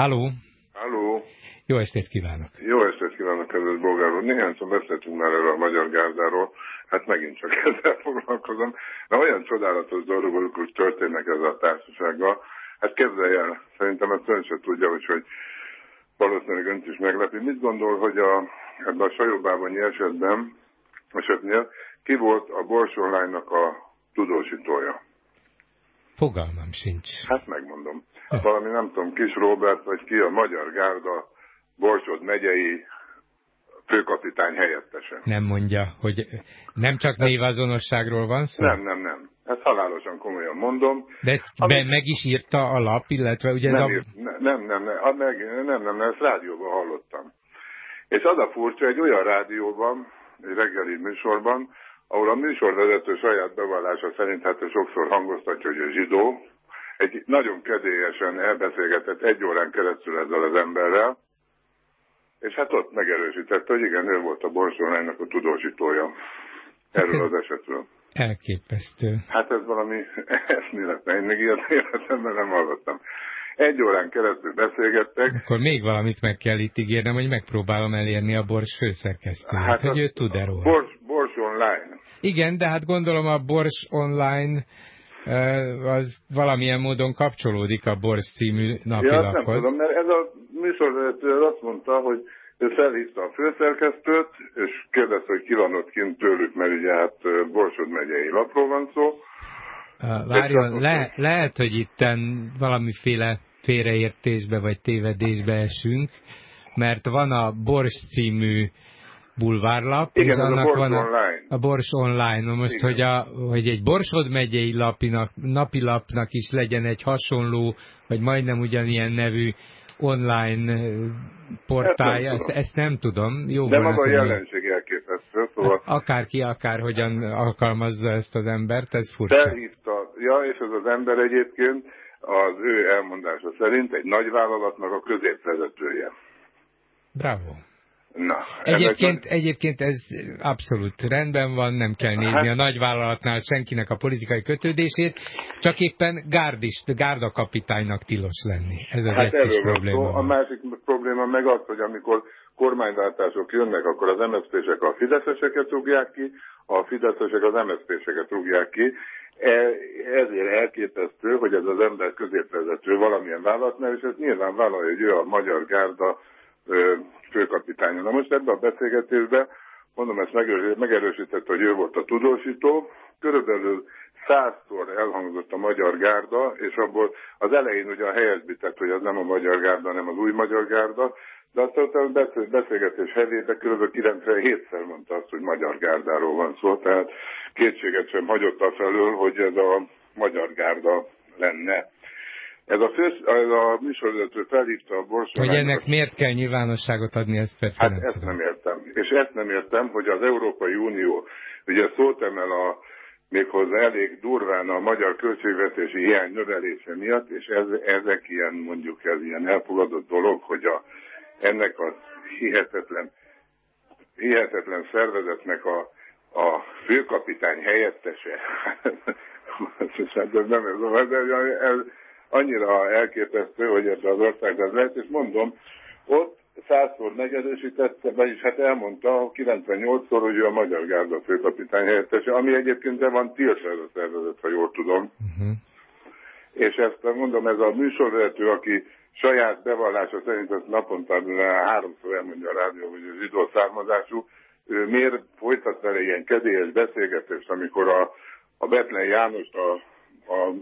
Halló! Halló! Jó estét kívánok! Jó estét kívánok, kedves Bolgár úr! Néhányszor beszéltünk már erről a magyar gárdáról, hát megint csak ezzel foglalkozom. Na olyan csodálatos dolgok, történnek ezzel a társasággal. Hát kezdelj el, szerintem ezt ön sem tudja, hogy, hogy valószínűleg önt is meglepi. Mit gondol, hogy a, ebben a sajóbában esetben, esetnél ki volt a Bors Online-nak a tudósítója? Fogalmam sincs. Hát megmondom. Hát valami nem tudom, Kis Robert, vagy ki a Magyar Gárda Borsod megyei főkapitány helyettese. Nem mondja, hogy nem csak névazonosságról van szó? Nem, nem, nem. Ezt halálosan komolyan mondom. De ezt amit... be meg is írta a lap, illetve ugye nem, ez a... írt, nem, nem, nem, nem, meg, nem, nem, nem, ezt rádióban hallottam. És az a furcsa, egy olyan rádióban, egy reggeli műsorban, ahol a műsorvezető saját bevallása szerint hát sokszor hangoztatja, hogy ő zsidó, egy nagyon kedélyesen elbeszélgetett egy órán keresztül ezzel az emberrel, és hát ott megerősítette, hogy igen, ő volt a Borsonánynak a tudósítója erről az esetről. Elképesztő. Hát ez valami eszméletlen, én még ilyet életemben nem hallottam. Egy órán keresztül beszélgettek. Akkor még valamit meg kell itt ígérnem, hogy megpróbálom elérni a Bors főszerkesztőjét, hát hogy ő tud erről. Bors, Bors Online. Igen, de hát gondolom a Bors Online az valamilyen módon kapcsolódik a Bors című napilaphoz. Ja, nem tudom, mert ez a műsorvezető azt mondta, hogy ő felhívta a főszerkesztőt, és kérdezte, hogy ki van ott kint tőlük, mert ugye hát Borsod megyei lapról van szó. Várjon, le, lehet, hogy itten valamiféle félreértésbe vagy tévedésbe esünk, mert van a Bors című bulvárlap, Igen, és annak a van a, a Bors Online. Na most, hogy, a, hogy egy Borsod megyei lapinak, napilapnak is legyen egy hasonló, vagy majdnem ugyanilyen nevű online portálja, ezt, ezt, ezt nem tudom. Jó De maga a jelenség elképesztő. Szóval... Hát akárki, akár hogyan alkalmazza ezt az embert, ez furcsa. Felhívta, ja, és ez az ember egyébként az ő elmondása szerint egy nagyvállalatnak a középvezetője. Bravo. Na, egyébként, ennek... egyébként ez abszolút rendben van, nem kell nézni hát... a nagyvállalatnál senkinek a politikai kötődését, csak éppen gárdist, gárdakapitánynak tilos lenni. Ez az hát egy kis probléma. Szó. A másik probléma meg az, hogy amikor kormányváltások jönnek, akkor az MSZP-sek a fideszeseket rúgják ki, a fideszesek az MSZP-seket rúgják ki. E, ezért elképesztő, hogy ez az ember középvezető valamilyen vállalatnál, és ez nyilván vállalja, hogy ő a magyar gárda főkapitánya. Na most ebben a beszélgetésben, mondom, ezt megerősített, hogy ő volt a tudósító, körülbelül százszor elhangzott a magyar gárda, és abból az elején ugye a helyesbített, hogy az nem a magyar gárda, hanem az új magyar gárda, de aztán a beszélgetés hevében kb. 97-szer mondta azt, hogy magyar gárdáról van szó, tehát kétséget sem hagyott a felől, hogy ez a magyar gárda lenne. Ez a, fő, ez a műsorvezető felhívta a Borsonánynak... Hogy ennek miért kell nyilvánosságot adni, ezt persze Hát nem ezt tudom. nem értem. És ezt nem értem, hogy az Európai Unió ugye szót emel a méghozzá elég durván a magyar költségvetési hiány növelése miatt, és ez, ezek ilyen mondjuk ez ilyen elfogadott dolog, hogy a, ennek a hihetetlen, hihetetlen szervezetnek a, a főkapitány helyettese, ez nem ez, ez, annyira elképesztő, hogy ebbe az országban lehet, és mondom, ott százszor megerősítette, vagyis hát elmondta 98-szor, hogy ő a Magyar Gárda főkapitány helyettese, ami egyébként de van tiltva ez a szervezet, ha jól tudom. Uh-huh. És ezt mondom, ez a műsorvezető, aki saját bevallása szerint ezt naponta háromszor elmondja a rádió, hogy az zsidó származású, ő miért folytat vele ilyen kedélyes beszélgetést, amikor a, a Betlen Jánost, a, a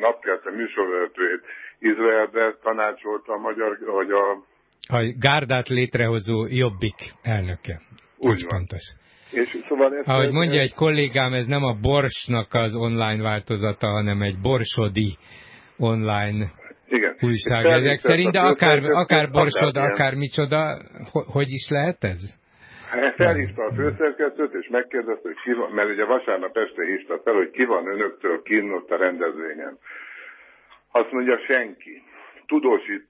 napkelte műsorvezetőjét Izraelbe tanácsolta a magyar, hogy a... A Gárdát létrehozó Jobbik elnöke. Úgy pontos. És szóval ezt Ahogy mondja egy kollégám, ez nem a Borsnak az online változata, hanem egy borsodi online igen. újság ezek szerint, de akár, akár Borsod, akár micsoda, hogy is lehet ez? Felhívta a főszerkesztőt, és megkérdezte, hogy ki van, mert ugye vasárnap este hívta fel, hogy ki van önöktől kinn ott a rendezvényen. Azt mondja, senki. Tudósít,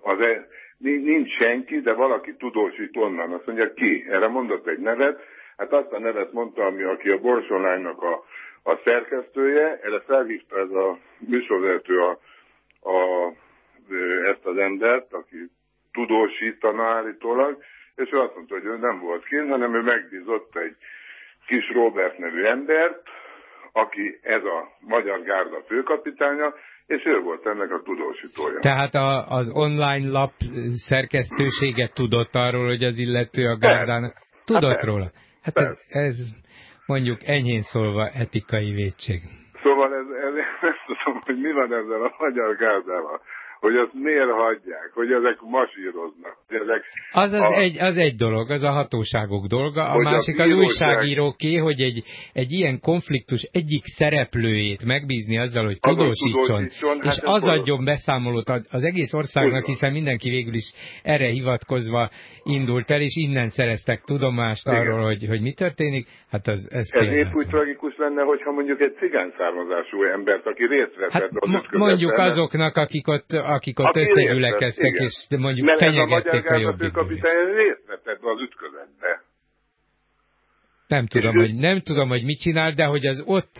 az e, nincs senki, de valaki tudósít onnan. Azt mondja, ki? Erre mondott egy nevet. Hát azt a nevet mondta, ami aki a Borsonlánynak a, a szerkesztője, erre felhívta ez a műsorvezető a, a, ezt az az embert, aki tudósítana állítólag, és ő azt mondta, hogy ő nem volt kint, hanem ő megbízott egy kis Robert nevű embert, aki ez a Magyar Gárda főkapitánya, és ő volt ennek a tudósítója. Tehát a, az online lap szerkesztőséget tudott arról, hogy az illető a Gárdának... Tudott hát róla? Hát ez, ez mondjuk enyhén szólva etikai védség. Szóval ez, ez, nem tudom, hogy mi van ezzel a magyar gárdával hogy azt miért hagyják, hogy ezek masíroznak. Ezek az, az, a, egy, az egy dolog, az a hatóságok dolga, a másik a az újságíróké, hogy egy, egy ilyen konfliktus egyik szereplőjét megbízni azzal, hogy tudósítson, tudósítson és hát az adjon beszámolót az egész országnak, hiszen mindenki végül is erre hivatkozva indult el, és innen szereztek tudomást Igen. arról, hogy, hogy mi történik, hát az, ez Ez épp úgy tragikus lenne, hogyha mondjuk egy cigány származású embert, aki részt vett hát Mondjuk azoknak, akik ott, akik ott összegyülekeztek, és mondjuk Mert fenyegették a, a jobbik. vett ebbe az ütközetbe. Nem tudom, hogy, nem tudom, hogy mit csinál, de hogy az ott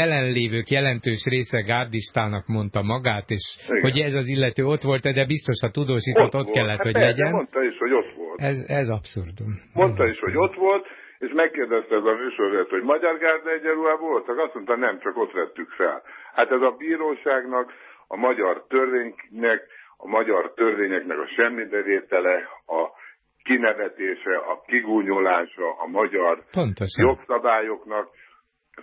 jelenlévők jelentős része gárdistának mondta magát, és Igen. hogy ez az illető ott volt, de biztos a tudósított ott, ott kellett, hát hogy persze, legyen. Mondta is, hogy ott volt. Ez, ez abszurdum. Mondta ez is, hogy ott volt, és megkérdezte ez a műsorért, hogy Magyar Gárda egyenruhában voltak, azt mondta, nem, csak ott vettük fel. Hát ez a bíróságnak, a magyar törvénynek, a magyar törvényeknek a semmibevétele, a kinevetése, a kigúnyolása a magyar Pontosan. jogszabályoknak.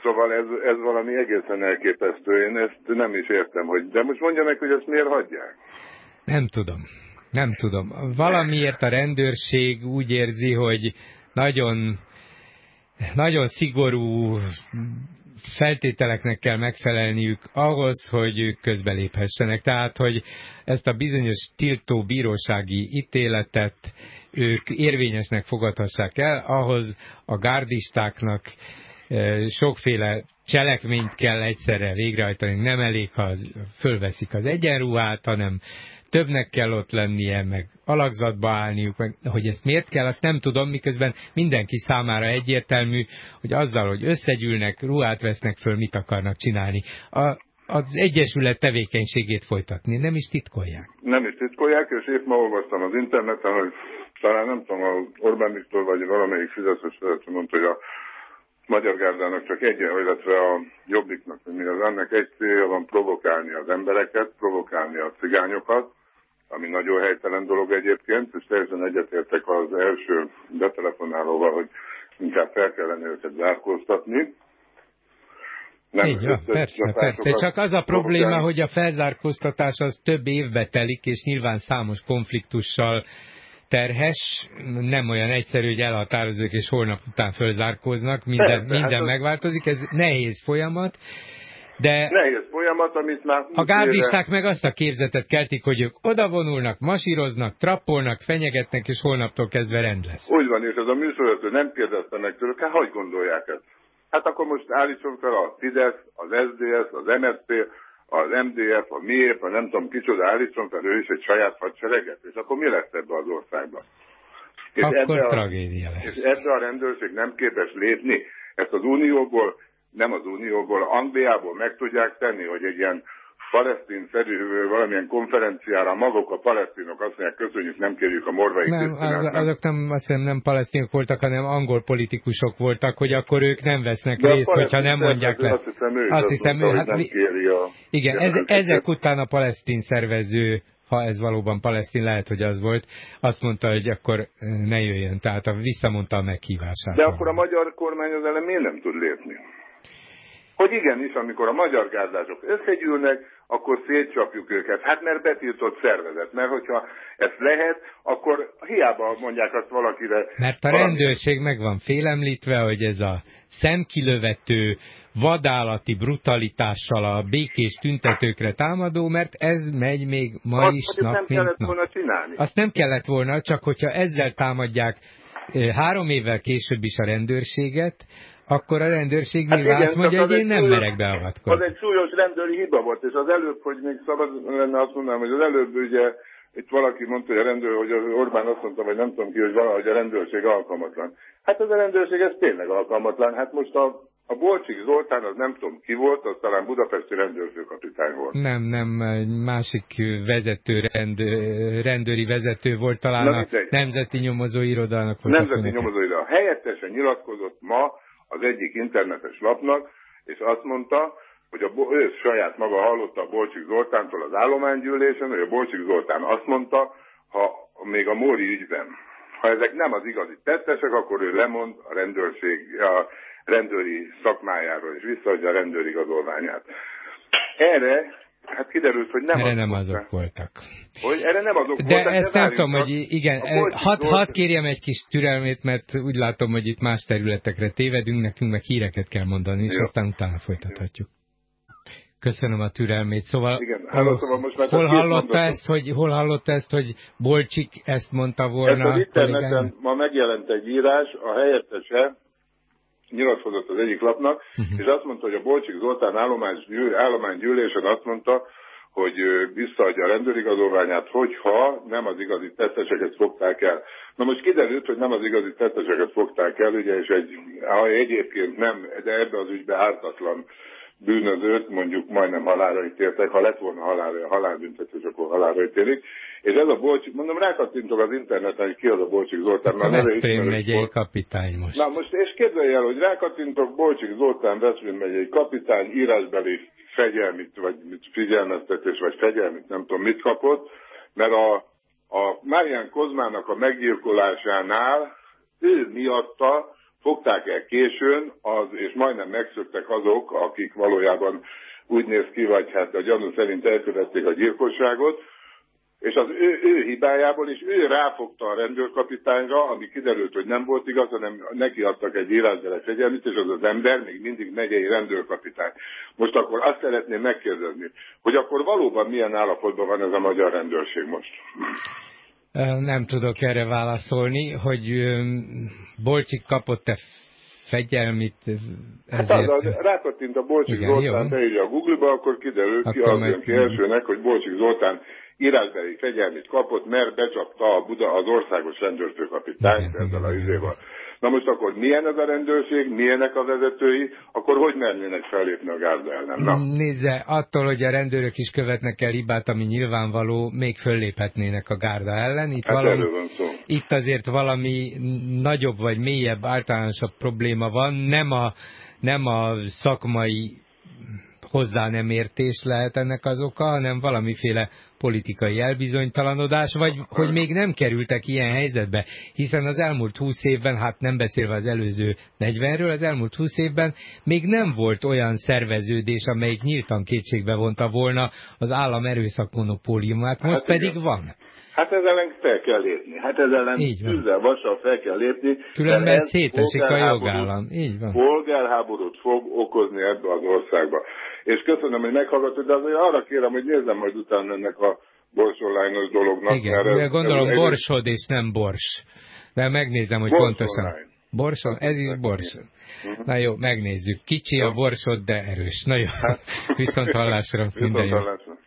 Szóval ez, ez valami egészen elképesztő. Én ezt nem is értem, hogy... De most mondja meg, hogy ezt miért hagyják? Nem tudom. Nem tudom. Valamiért a rendőrség úgy érzi, hogy nagyon, nagyon szigorú feltételeknek kell megfelelniük ahhoz, hogy ők közbeléphessenek. Tehát, hogy ezt a bizonyos tiltó bírósági ítéletet ők érvényesnek fogadhassák el, ahhoz a gárdistáknak e, sokféle cselekményt kell egyszerre végrehajtani. Nem elég, ha fölveszik az egyenruhát, hanem többnek kell ott lennie, meg alakzatba állniuk, meg hogy ezt miért kell, azt nem tudom, miközben mindenki számára egyértelmű, hogy azzal, hogy összegyűlnek, ruhát vesznek föl, mit akarnak csinálni. A, az Egyesület tevékenységét folytatni, nem is titkolják. Nem is titkolják, és épp ma olvastam az interneten, hogy talán nem tudom, a Orbán Viktor vagy valamelyik fizetős mondta, hogy a Magyar Gárdának csak egy, illetve a Jobbiknak, mi az ennek egy célja van provokálni az embereket, provokálni a cigányokat, ami nagyon helytelen dolog egyébként, és teljesen egyetértek az első betelefonálóval, hogy inkább fel kellene őket zárkóztatni. Nem Így van, persze, persze. Csak az a probléma, provokálni. hogy a felzárkóztatás az több évbe telik, és nyilván számos konfliktussal terhes, nem olyan egyszerű, hogy elhatározók és holnap után fölzárkóznak, minden, Persze, minden hát megváltozik, ez nehéz folyamat, de Nehéz folyamat, amit már... A gárdisták meg azt a képzetet keltik, hogy ők odavonulnak, masíroznak, trappolnak, fenyegetnek, és holnaptól kezdve rend lesz. Úgy van, és ez a műsorvezető nem kérdezte meg tőlük, hát hogy gondolják ezt? Hát akkor most állítson fel a Fidesz, az SDS, az MSZP, az MDF, a MIEP, a nem tudom kicsoda állítson fel ő is egy saját hadsereget, és akkor mi lesz ebbe az országban? És akkor ebbe a, tragédia lesz. És ebbe a rendőrség nem képes lépni, ezt az unióból nem az Unióból, Angliából meg tudják tenni, hogy egy ilyen palesztin szerű valamilyen konferenciára maguk a palesztinok azt mondják, köszönjük, nem kérjük a morvai Nem, az, azok nem, azt hiszem nem palesztinok voltak, hanem angol politikusok voltak, hogy akkor ők nem vesznek De részt, hogyha nem mondják le. Azt hiszem ő, azt hiszem, ő, hát, nem kéri a igen, ez, ezek után a palesztin szervező ha ez valóban palesztin, lehet, hogy az volt, azt mondta, hogy akkor ne jöjjön, tehát visszamondta a meghívását. De akkor a magyar kormány az ellen miért nem tud lépni? hogy igenis, amikor a magyar gázdások összegyűlnek, akkor szétcsapjuk őket. Hát mert betiltott szervezet. Mert hogyha ezt lehet, akkor hiába mondják azt valakire. Mert a valami... rendőrség meg van félemlítve, hogy ez a szemkilövető, vadállati brutalitással a békés tüntetőkre támadó, mert ez megy még ma azt, is nap, nem mint kellett nap. volna csinálni. Azt nem kellett volna, csak hogyha ezzel támadják eh, három évvel később is a rendőrséget, akkor a rendőrség hát nyilván azt mondja, hogy én nem súlyos, merek beavatkozni. Az egy súlyos rendőri hiba volt, és az előbb, hogy még szabad lenne azt mondanám, hogy az előbb ugye itt valaki mondta, hogy a rendőr, hogy az Orbán azt mondta, vagy nem tudom ki, hogy valahogy a rendőrség alkalmatlan. Hát az a rendőrség ez tényleg alkalmatlan. Hát most a, a Bolcsik Zoltán, az nem tudom ki volt, az talán budapesti rendőrfőkapitány volt. Nem, nem, másik vezető, rend, rendőri vezető volt, talán Na, a Nemzeti Nyomozó Irodának volt. Nemzeti Nyomozó Iroda. Helyettesen nyilatkozott ma az egyik internetes lapnak, és azt mondta, hogy a, ő saját maga hallotta a Bolcsik Zoltántól az állománygyűlésen, hogy a Bolcsik Zoltán azt mondta, ha még a Móri ügyben, ha ezek nem az igazi tettesek, akkor ő lemond a rendőrség, a rendőri szakmájáról, és visszaadja a rendőrigazolványát. Erre Hát kiderült, hogy nem erre nem azok voltak. Hogy erre nem azok de voltak. Ezt de nem tudom, hogy igen, hadd had kérjem egy kis türelmét, mert úgy látom, hogy itt más területekre tévedünk, nekünk meg híreket kell mondani, és Jó. aztán utána folytathatjuk. Köszönöm a türelmét. Szóval, Igen, hallott, szóval most már hol hallotta ezt, hogy hol hallotta ezt, hogy Bolcsik ezt mondta volna? Ezt az interneten ma megjelent egy írás, a helyettese nyilatkozott az egyik lapnak, uh-huh. és azt mondta, hogy a Bolcsik Zoltán állománygyűlésen azt mondta, hogy visszaadja a rendőrigazolványát, hogyha nem az igazi tetteseket fogták el. Na most kiderült, hogy nem az igazi tetteseket fogták el, ugye, és egy, egyébként nem, de ebbe az ügybe ártatlan bűnözőt mondjuk majdnem halálra ítéltek, ha lett volna halálra, halálbüntetés, akkor halálra ítélik. És ez a Bolcsik, mondom, rákattintok az interneten, hogy ki az a Bolcsik Zoltán. A Veszprém megyei kapitány most. Na most, és képzelj el, hogy rákattintok Bolcsik Zoltán Veszprém megyei kapitány írásbeli fegyelmit, vagy figyelmeztetés, vagy fegyelmit, nem tudom mit kapott, mert a, a Márián Kozmának a meggyilkolásánál ő miatta fogták el későn, az, és majdnem megszöktek azok, akik valójában úgy néz ki, vagy hát a gyanú szerint elkövették a gyilkosságot, és az ő, ő hibájából is ő ráfogta a rendőrkapitányra, ami kiderült, hogy nem volt igaz, hanem neki adtak egy írásbeli fegyelmét, és az az ember még mindig megyei rendőrkapitány. Most akkor azt szeretném megkérdezni, hogy akkor valóban milyen állapotban van ez a magyar rendőrség most? Nem tudok erre válaszolni, hogy Bolcsik kapott-e fegyelmit ezért... Hát az, az rákattint a Bolcsik Igen, Zoltán, beírja a Google-ba, akkor kiderül akkor ki az meg... ki elsőnek, hogy Bolcsik Zoltán írásbeli fegyelmét kapott, mert becsapta a Buda, az országos rendőrfőkapitányt ezzel a izéval. Na most akkor milyen ez a rendőrség, milyenek a vezetői, akkor hogy mernének fellépni a gárda ellen? Na. Nézze, attól, hogy a rendőrök is követnek el hibát, ami nyilvánvaló, még fölléphetnének a gárda ellen. Itt, hát valami, itt azért valami nagyobb vagy mélyebb, általánosabb probléma van. Nem a, nem a szakmai hozzá nem értés lehet ennek az oka, hanem valamiféle politikai elbizonytalanodás, vagy hogy még nem kerültek ilyen helyzetbe, hiszen az elmúlt 20 évben, hát nem beszélve az előző 40-ről, az elmúlt 20 évben még nem volt olyan szerveződés, amelyik nyíltan kétségbe vonta volna az állam erőszakmonopóliumát, most hát pedig igen. van. Hát ezzel ellen fel kell lépni. Hát ezzel ellen tűzzel, vassal fel kell lépni. Különben szétesik a jogállam. Így van. Polgárháborút fog okozni ebbe az országba és köszönöm, hogy meghallgatod, de azért arra kérem, hogy nézzem majd utána ennek a borsolányos dolognak. Igen, mert ez, gondolom ez borsod és nem bors. De megnézem, hogy borsolány. pontosan. Borsod, ez is bors. Uh-huh. Na jó, megnézzük. Kicsi a borsod, de erős. Na jó, hát. viszont hallásra minden jó.